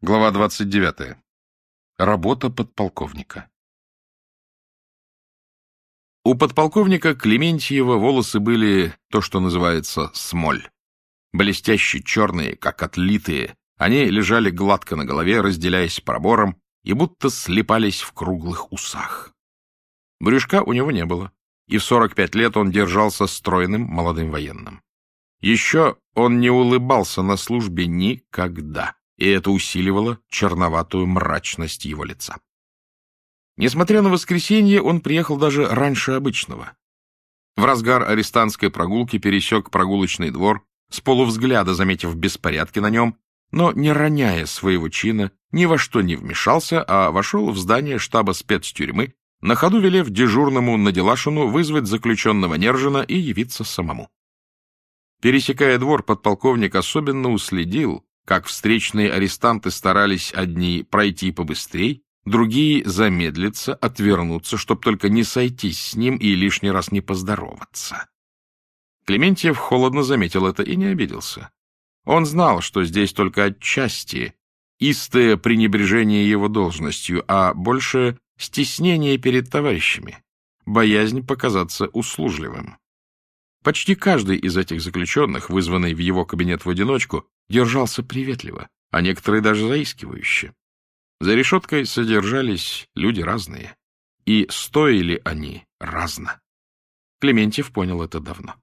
Глава 29. Работа подполковника. У подполковника Клементьева волосы были то, что называется смоль. Блестящие, черные, как отлитые, они лежали гладко на голове, разделяясь пробором, и будто слепались в круглых усах. Брюшка у него не было, и в 45 лет он держался стройным молодым военным. Еще он не улыбался на службе никогда и это усиливало черноватую мрачность его лица. Несмотря на воскресенье, он приехал даже раньше обычного. В разгар арестантской прогулки пересек прогулочный двор, с полувзгляда заметив беспорядки на нем, но, не роняя своего чина, ни во что не вмешался, а вошел в здание штаба спецтюрьмы, на ходу велев дежурному Наделашину вызвать заключенного Нержина и явиться самому. Пересекая двор, подполковник особенно уследил, как встречные арестанты старались одни пройти побыстрей, другие замедлиться, отвернуться, чтоб только не сойтись с ним и лишний раз не поздороваться. Клементьев холодно заметил это и не обиделся. Он знал, что здесь только отчасти истое пренебрежение его должностью, а больше стеснение перед товарищами, боязнь показаться услужливым. Почти каждый из этих заключенных, вызванный в его кабинет в одиночку, держался приветливо, а некоторые даже заискивающе. За решеткой содержались люди разные, и стоили они разно. Клементьев понял это давно.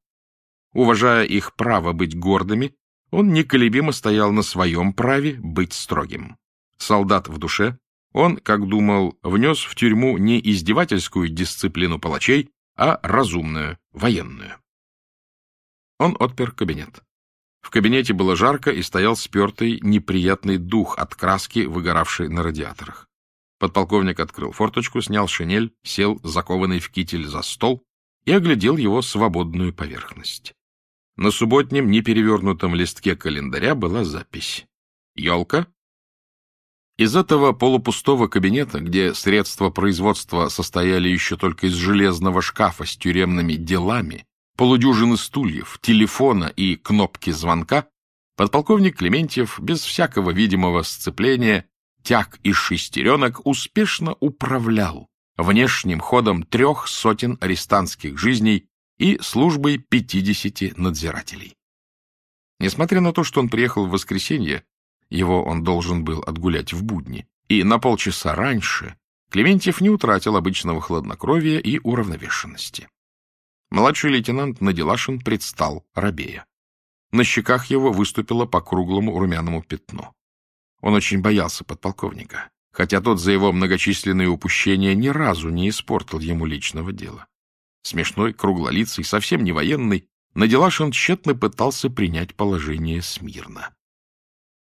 Уважая их право быть гордыми, он неколебимо стоял на своем праве быть строгим. Солдат в душе, он, как думал, внес в тюрьму не издевательскую дисциплину палачей, а разумную, военную. Он отпер кабинет. В кабинете было жарко и стоял спертый, неприятный дух от краски, выгоравшей на радиаторах. Подполковник открыл форточку, снял шинель, сел, закованный в китель, за стол и оглядел его свободную поверхность. На субботнем неперевернутом листке календаря была запись. «Елка?» Из этого полупустого кабинета, где средства производства состояли еще только из железного шкафа с тюремными делами, полудюжины стульев, телефона и кнопки звонка, подполковник Клементьев без всякого видимого сцепления тяг из шестеренок успешно управлял внешним ходом трех сотен арестантских жизней и службой пятидесяти надзирателей. Несмотря на то, что он приехал в воскресенье, его он должен был отгулять в будни, и на полчаса раньше Клементьев не утратил обычного хладнокровия и уравновешенности. Младший лейтенант Наделашин предстал рабея. На щеках его выступило по круглому румяному пятну. Он очень боялся подполковника, хотя тот за его многочисленные упущения ни разу не испортил ему личного дела. Смешной, круглолицый, совсем не военный, Наделашин тщетно пытался принять положение смирно.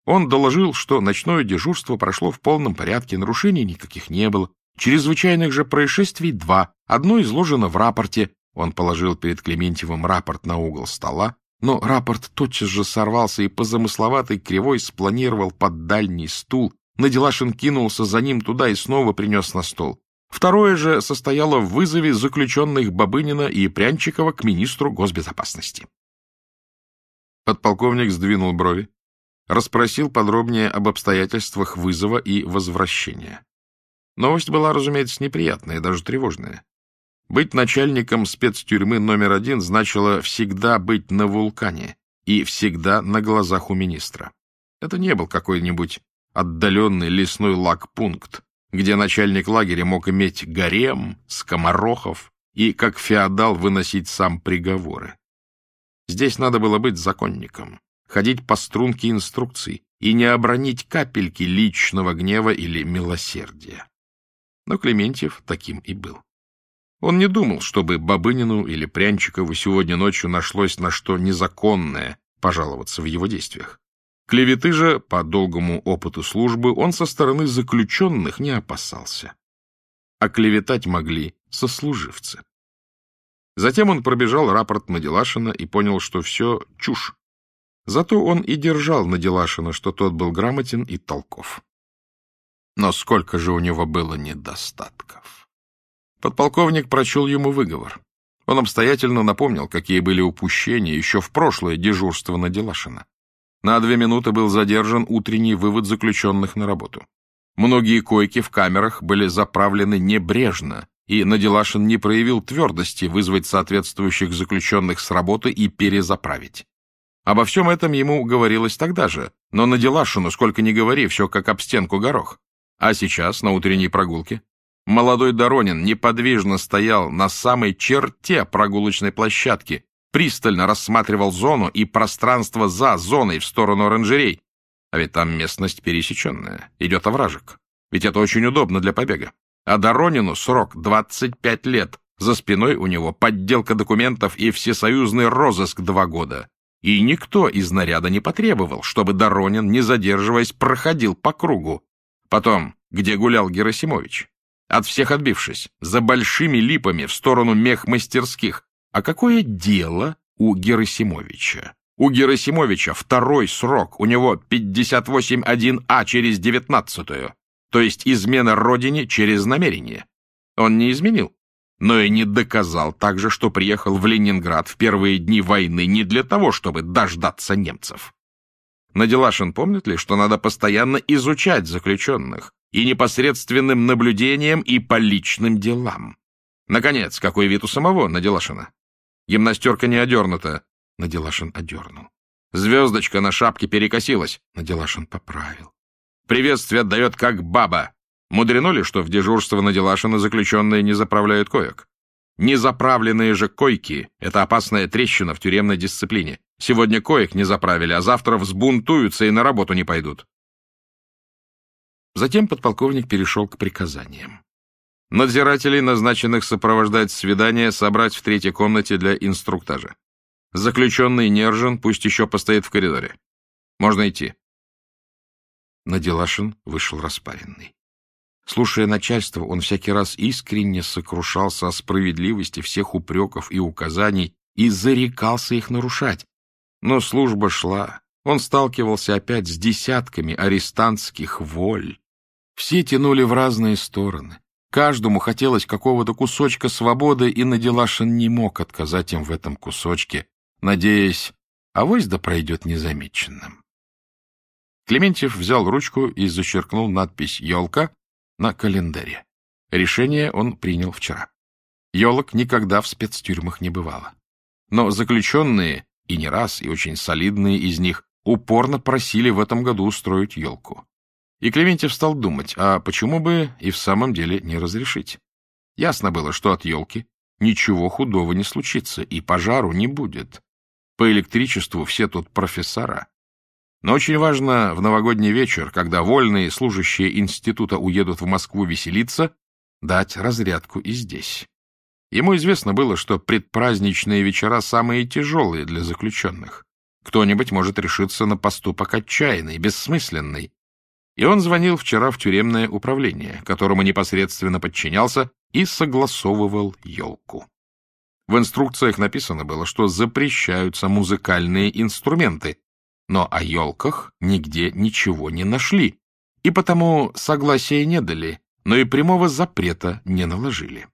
Он доложил, что ночное дежурство прошло в полном порядке, нарушений никаких не было, чрезвычайных же происшествий два, одно изложено в рапорте, он положил перед Клементьевым рапорт на угол стола, но рапорт тотчас же сорвался и по замысловатой кривой спланировал под дальний стул. Наделашин кинулся за ним туда и снова принес на стол. Второе же состояло в вызове заключенных Бабынина и Прянчикова к министру госбезопасности. Подполковник сдвинул брови, расспросил подробнее об обстоятельствах вызова и возвращения. Новость была, разумеется, неприятная, даже тревожная. Быть начальником спецтюрьмы номер один значило всегда быть на вулкане и всегда на глазах у министра. Это не был какой-нибудь отдаленный лесной лагпункт, где начальник лагеря мог иметь гарем, скоморохов и, как феодал, выносить сам приговоры. Здесь надо было быть законником, ходить по струнке инструкций и не обронить капельки личного гнева или милосердия. Но Клементьев таким и был. Он не думал, чтобы Бабынину или Прянчикову сегодня ночью нашлось на что незаконное пожаловаться в его действиях. Клеветы же, по долгому опыту службы, он со стороны заключенных не опасался. А клеветать могли сослуживцы. Затем он пробежал рапорт Наделашина и понял, что все чушь. Зато он и держал Наделашина, что тот был грамотен и толков. Но сколько же у него было недостатков. Подполковник прочел ему выговор. Он обстоятельно напомнил, какие были упущения еще в прошлое дежурство на Делашина. На две минуты был задержан утренний вывод заключенных на работу. Многие койки в камерах были заправлены небрежно, и Наделашин не проявил твердости вызвать соответствующих заключенных с работы и перезаправить. Обо всем этом ему говорилось тогда же, но Наделашину, сколько ни говори, все как об стенку горох. А сейчас, на утренней прогулке, молодой Доронин неподвижно стоял на самой черте прогулочной площадки, пристально рассматривал зону и пространство за зоной в сторону оранжерей. А ведь там местность пересеченная, идет овражек. Ведь это очень удобно для побега. А Доронину срок 25 лет. За спиной у него подделка документов и всесоюзный розыск два года. И никто из наряда не потребовал, чтобы Доронин, не задерживаясь, проходил по кругу. Потом, где гулял Герасимович? От всех отбившись, за большими липами в сторону мех-мастерских. А какое дело у Герасимовича? У Герасимовича второй срок, у него 58.1А через 19-ю, то есть измена родине через намерение. Он не изменил, но и не доказал также, что приехал в Ленинград в первые дни войны не для того, чтобы дождаться немцев. Наделашин помнит ли, что надо постоянно изучать заключенных и непосредственным наблюдением и по личным делам? Наконец, какой вид у самого Наделашина? Гимнастерка не одернута, Наделашин одернул. Звездочка на шапке перекосилась. Наделашин поправил. Приветствие отдает как баба. Мудрено ли, что в дежурство Наделашина заключенные не заправляют коек? Незаправленные же койки — это опасная трещина в тюремной дисциплине. Сегодня коек не заправили, а завтра взбунтуются и на работу не пойдут. Затем подполковник перешел к приказаниям. Надзирателей, назначенных сопровождать свидание, собрать в третьей комнате для инструктажа. Заключенный Нержин пусть еще постоит в коридоре. Можно идти. Наделашин вышел распаренный. Слушая начальство, он всякий раз искренне сокрушался о справедливости всех упреков и указаний и зарекался их нарушать. Но служба шла. Он сталкивался опять с десятками арестантских воль. Все тянули в разные стороны. Каждому хотелось какого-то кусочка свободы, и Наделашин не мог отказать им в этом кусочке, надеясь, авось да пройдет незамеченным. Клементьев взял ручку и зачеркнул надпись «Елка» на календаре. Решение он принял вчера. Елок никогда в спецтюрьмах не бывало. Но заключенные, и не раз, и очень солидные из них, упорно просили в этом году устроить елку. И Клементьев стал думать, а почему бы и в самом деле не разрешить? Ясно было, что от елки ничего худого не случится, и пожару не будет. По электричеству все тут профессора. Но очень важно в новогодний вечер, когда вольные служащие института уедут в Москву веселиться, дать разрядку и здесь. Ему известно было, что предпраздничные вечера самые тяжелые для заключенных. Кто-нибудь может решиться на поступок отчаянный, бессмысленный. И он звонил вчера в тюремное управление, которому непосредственно подчинялся, и согласовывал елку. В инструкциях написано было, что запрещаются музыкальные инструменты, но о елках нигде ничего не нашли, и потому согласия не дали, но и прямого запрета не наложили.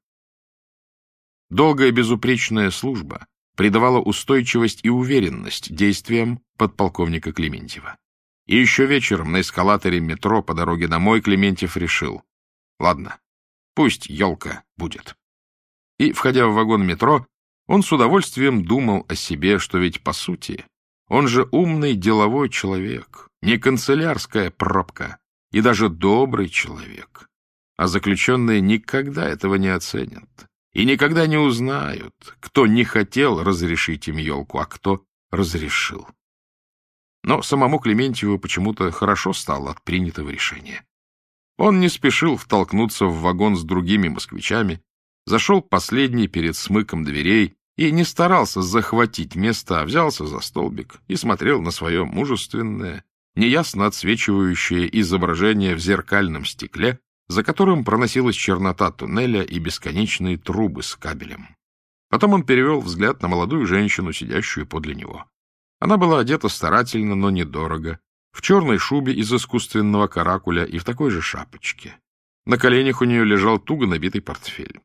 Долгая безупречная служба придавала устойчивость и уверенность действиям подполковника Клементьева. И еще вечером на эскалаторе метро по дороге домой Клементьев решил, ладно, пусть елка будет и, входя в вагон метро, он с удовольствием думал о себе, что ведь, по сути, он же умный деловой человек, не канцелярская пробка и даже добрый человек. А заключенные никогда этого не оценят и никогда не узнают, кто не хотел разрешить им елку, а кто разрешил. Но самому Клементьеву почему-то хорошо стало от принятого решения. Он не спешил втолкнуться в вагон с другими москвичами, зашел последний перед смыком дверей и не старался захватить место, а взялся за столбик и смотрел на свое мужественное, неясно отсвечивающее изображение в зеркальном стекле, за которым проносилась чернота туннеля и бесконечные трубы с кабелем. Потом он перевел взгляд на молодую женщину, сидящую подле него. Она была одета старательно, но недорого, в черной шубе из искусственного каракуля и в такой же шапочке. На коленях у нее лежал туго набитый портфель.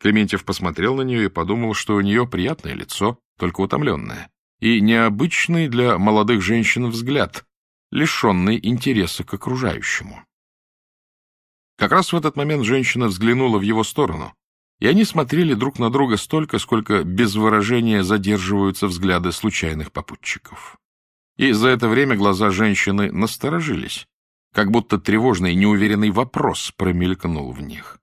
Клементьев посмотрел на нее и подумал, что у нее приятное лицо, только утомленное. и необычный для молодых женщин взгляд, лишенный интереса к окружающему. Как раз в этот момент женщина взглянула в его сторону, и они смотрели друг на друга столько, сколько без выражения задерживаются взгляды случайных попутчиков. И за это время глаза женщины насторожились, как будто тревожный неуверенный вопрос промелькнул в них.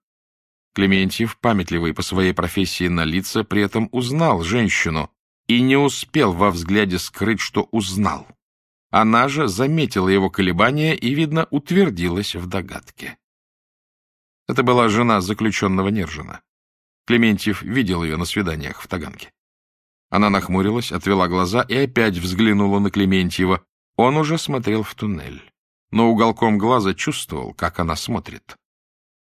Клементьев, памятливый по своей профессии на лица, при этом узнал женщину и не успел во взгляде скрыть, что узнал. Она же заметила его колебания и, видно, утвердилась в догадке. Это была жена заключенного Нержина. Клементьев видел ее на свиданиях в Таганке. Она нахмурилась, отвела глаза и опять взглянула на Клементьева. Он уже смотрел в туннель, но уголком глаза чувствовал, как она смотрит.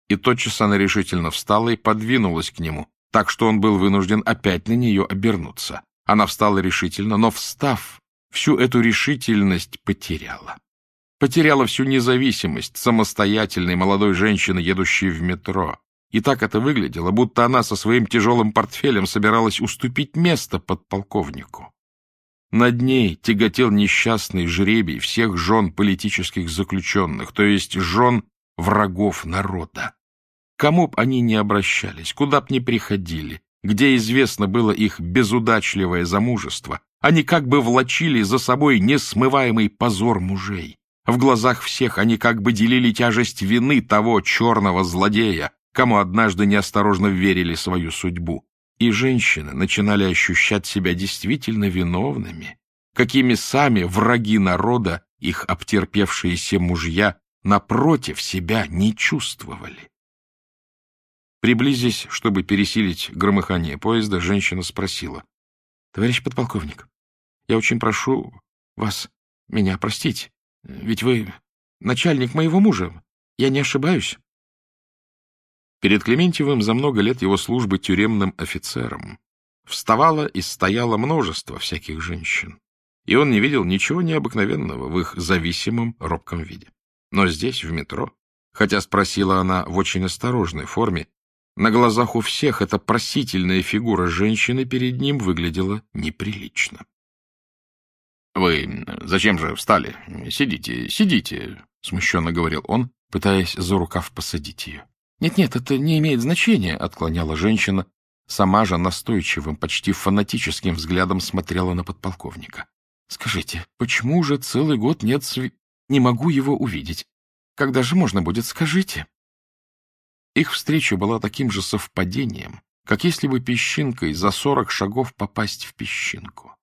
И тотчас она решительно встала и подвинулась к нему, так что он был вынужден опять на нее обернуться. Она встала решительно, но, встав, всю эту решительность потеряла. Потеряла всю независимость самостоятельной молодой женщины, едущей в метро. И так это выглядело, будто она со своим тяжелым портфелем собиралась уступить место подполковнику. Над ней тяготел несчастный жребий всех жен политических заключенных, то есть жен врагов народа. Кому б они ни обращались, куда б ни приходили, где известно было их безудачливое замужество, они как бы влачили за собой несмываемый позор мужей. В глазах всех они как бы делили тяжесть вины того черного злодея, кому однажды неосторожно верили свою судьбу. И женщины начинали ощущать себя действительно виновными, какими сами враги народа, их обтерпевшиеся мужья, напротив себя не чувствовали. Приблизясь, чтобы пересилить громыхание поезда, женщина спросила. — Товарищ подполковник, я очень прошу вас меня простить, ведь вы начальник моего мужа. Я не ошибаюсь? Перед Клементьевым за много лет его службы тюремным офицером вставало и стояло множество всяких женщин, и он не видел ничего необыкновенного в их зависимом робком виде. Но здесь, в метро, хотя спросила она в очень осторожной форме, на глазах у всех эта просительная фигура женщины перед ним выглядела неприлично. — Вы зачем же встали? Сидите, сидите, — смущенно говорил он, пытаясь за рукав посадить ее. «Нет, — Нет-нет, это не имеет значения, — отклоняла женщина, сама же настойчивым, почти фанатическим взглядом смотрела на подполковника. — Скажите, почему же целый год нет сви... Не могу его увидеть. Когда же можно будет, скажите? Их встреча была таким же совпадением, как если бы песчинкой за сорок шагов попасть в песчинку.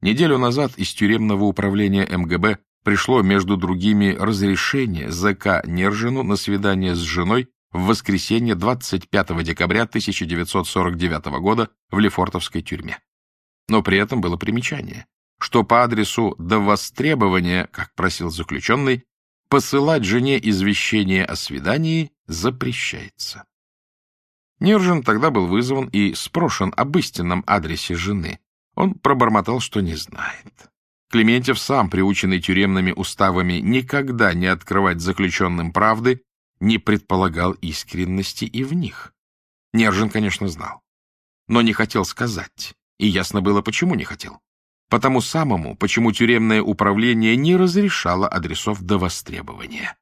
Неделю назад из тюремного управления МГБ пришло, между другими, разрешение ЗК Нержину на свидание с женой в воскресенье 25 декабря 1949 года в Лефортовской тюрьме. Но при этом было примечание, что по адресу до востребования, как просил заключенный, посылать жене извещение о свидании запрещается. Нержин тогда был вызван и спрошен об истинном адресе жены. Он пробормотал, что не знает. Клементьев, сам приученный тюремными уставами никогда не открывать заключенным правды, не предполагал искренности и в них. Нержин, конечно, знал, но не хотел сказать, и ясно было, почему не хотел. Потому самому, почему тюремное управление не разрешало адресов до востребования.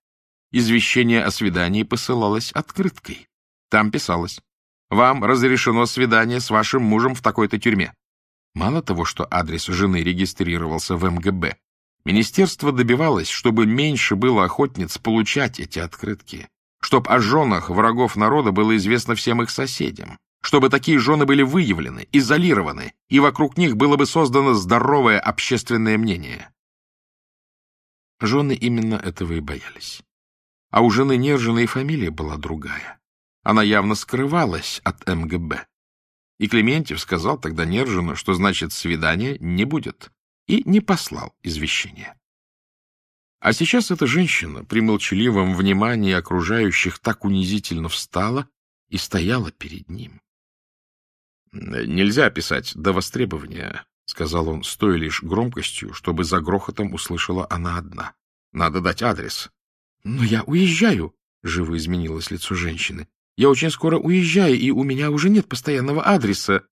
Извещение о свидании посылалось открыткой. Там писалось «Вам разрешено свидание с вашим мужем в такой-то тюрьме». Мало того, что адрес жены регистрировался в МГБ, министерство добивалось, чтобы меньше было охотниц получать эти открытки, чтобы о женах врагов народа было известно всем их соседям, чтобы такие жены были выявлены, изолированы, и вокруг них было бы создано здоровое общественное мнение. Жены именно этого и боялись. А у жены Нержина фамилия была другая. Она явно скрывалась от МГБ. И Клементьев сказал тогда Нержину, что значит свидания не будет, и не послал извещения. А сейчас эта женщина при молчаливом внимании окружающих так унизительно встала и стояла перед ним. Нельзя писать до востребования, — сказал он с той лишь громкостью, чтобы за грохотом услышала она одна. — Надо дать адрес. — Но я уезжаю, — живо изменилось лицо женщины. — Я очень скоро уезжаю, и у меня уже нет постоянного адреса.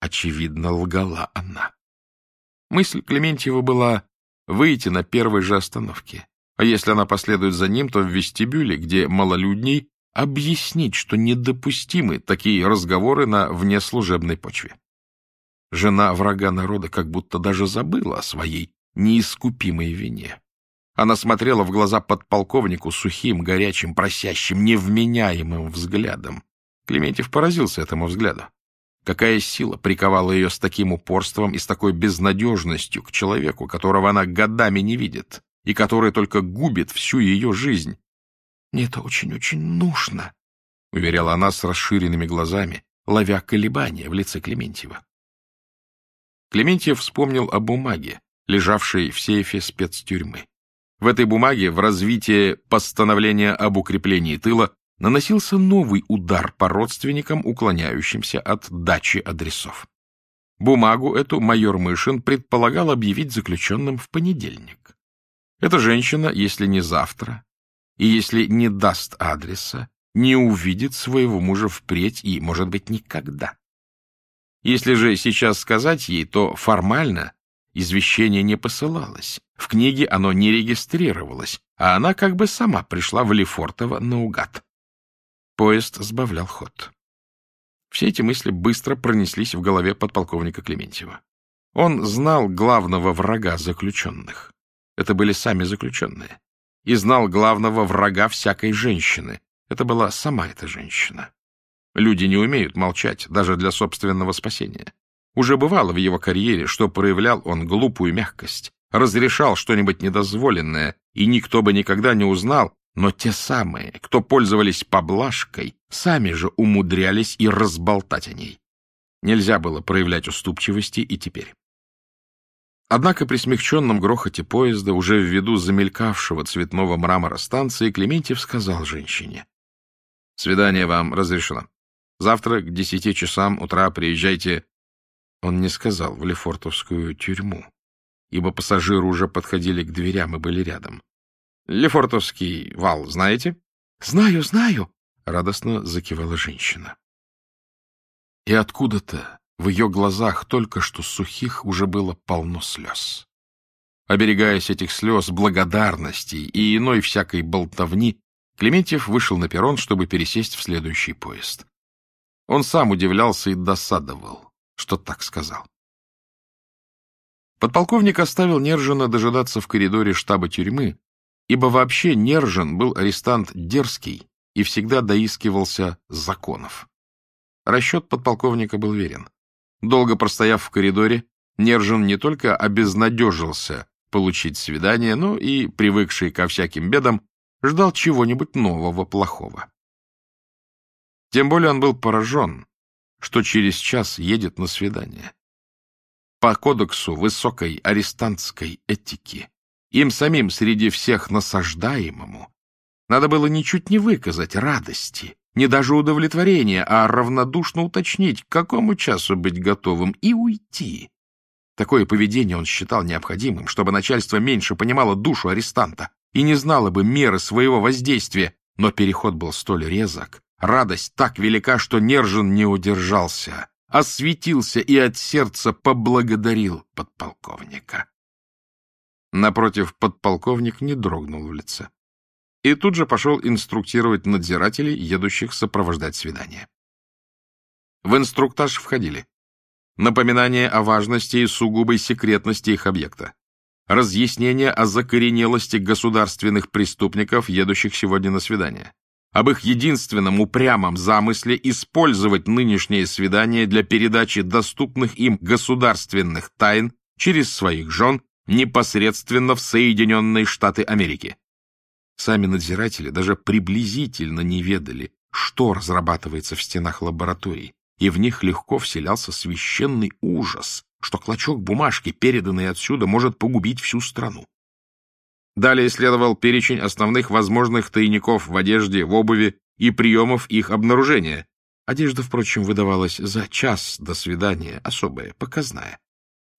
Очевидно, лгала она. Мысль Клементьева была выйти на первой же остановке, а если она последует за ним, то в вестибюле, где малолюдней, объяснить, что недопустимы такие разговоры на внеслужебной почве. Жена врага народа как будто даже забыла о своей неискупимой вине. Она смотрела в глаза подполковнику сухим, горячим, просящим, невменяемым взглядом. Клементьев поразился этому взгляду. Какая сила приковала ее с таким упорством и с такой безнадежностью к человеку, которого она годами не видит и который только губит всю ее жизнь? «Мне это очень-очень нужно», — уверяла она с расширенными глазами, ловя колебания в лице Клементьева. Клементьев вспомнил о бумаге, лежавшей в сейфе спецтюрьмы. В этой бумаге в развитие постановления об укреплении тыла наносился новый удар по родственникам, уклоняющимся от дачи адресов. Бумагу эту майор Мышин предполагал объявить заключенным в понедельник. Эта женщина, если не завтра, и если не даст адреса, не увидит своего мужа впредь и, может быть, никогда. Если же сейчас сказать ей, то формально извещение не посылалось, в книге оно не регистрировалось, а она как бы сама пришла в Лефортово наугад. Поезд сбавлял ход. Все эти мысли быстро пронеслись в голове подполковника Клементьева. Он знал главного врага заключенных. Это были сами заключенные. И знал главного врага всякой женщины. Это была сама эта женщина. Люди не умеют молчать, даже для собственного спасения. Уже бывало в его карьере, что проявлял он глупую мягкость, разрешал что-нибудь недозволенное, и никто бы никогда не узнал, но те самые, кто пользовались поблажкой, сами же умудрялись и разболтать о ней. Нельзя было проявлять уступчивости и теперь. Однако при смягченном грохоте поезда, уже в виду замелькавшего цветного мрамора станции, Клементьев сказал женщине. — Свидание вам разрешено. Завтра к десяти часам утра приезжайте... Он не сказал в Лефортовскую тюрьму, ибо пассажиры уже подходили к дверям и были рядом. Лефортовский вал знаете? — Знаю, знаю, — радостно закивала женщина. И откуда-то в ее глазах только что сухих уже было полно слез. Оберегаясь этих слез, благодарности и иной всякой болтовни, Клементьев вышел на перрон, чтобы пересесть в следующий поезд. Он сам удивлялся и досадовал, что так сказал. Подполковник оставил Нержина дожидаться в коридоре штаба тюрьмы, ибо вообще Нержин был арестант дерзкий и всегда доискивался законов. Расчет подполковника был верен. Долго простояв в коридоре, Нержин не только обезнадежился получить свидание, но и, привыкший ко всяким бедам, ждал чего-нибудь нового плохого. Тем более он был поражен, что через час едет на свидание. По кодексу высокой арестантской этики им самим среди всех насаждаемому, надо было ничуть не выказать радости, не даже удовлетворения, а равнодушно уточнить, к какому часу быть готовым, и уйти. Такое поведение он считал необходимым, чтобы начальство меньше понимало душу арестанта и не знало бы меры своего воздействия, но переход был столь резок, радость так велика, что Нержин не удержался, осветился и от сердца поблагодарил подполковника. Напротив, подполковник не дрогнул в лице. И тут же пошел инструктировать надзирателей, едущих сопровождать свидание. В инструктаж входили напоминание о важности и сугубой секретности их объекта, разъяснение о закоренелости государственных преступников, едущих сегодня на свидание, об их единственном упрямом замысле использовать нынешнее свидание для передачи доступных им государственных тайн через своих жен непосредственно в Соединенные Штаты Америки. Сами надзиратели даже приблизительно не ведали, что разрабатывается в стенах лабораторий, и в них легко вселялся священный ужас, что клочок бумажки, переданный отсюда, может погубить всю страну. Далее следовал перечень основных возможных тайников в одежде, в обуви и приемов их обнаружения. Одежда, впрочем, выдавалась за час до свидания, особая, показная.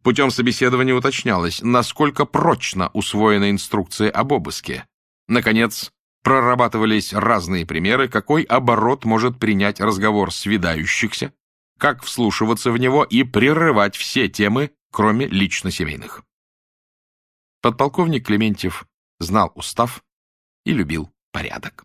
Путем собеседования уточнялось, насколько прочно усвоена инструкция об обыске. Наконец, прорабатывались разные примеры, какой оборот может принять разговор свидающихся, как вслушиваться в него и прерывать все темы, кроме лично семейных. Подполковник Клементьев знал устав и любил порядок.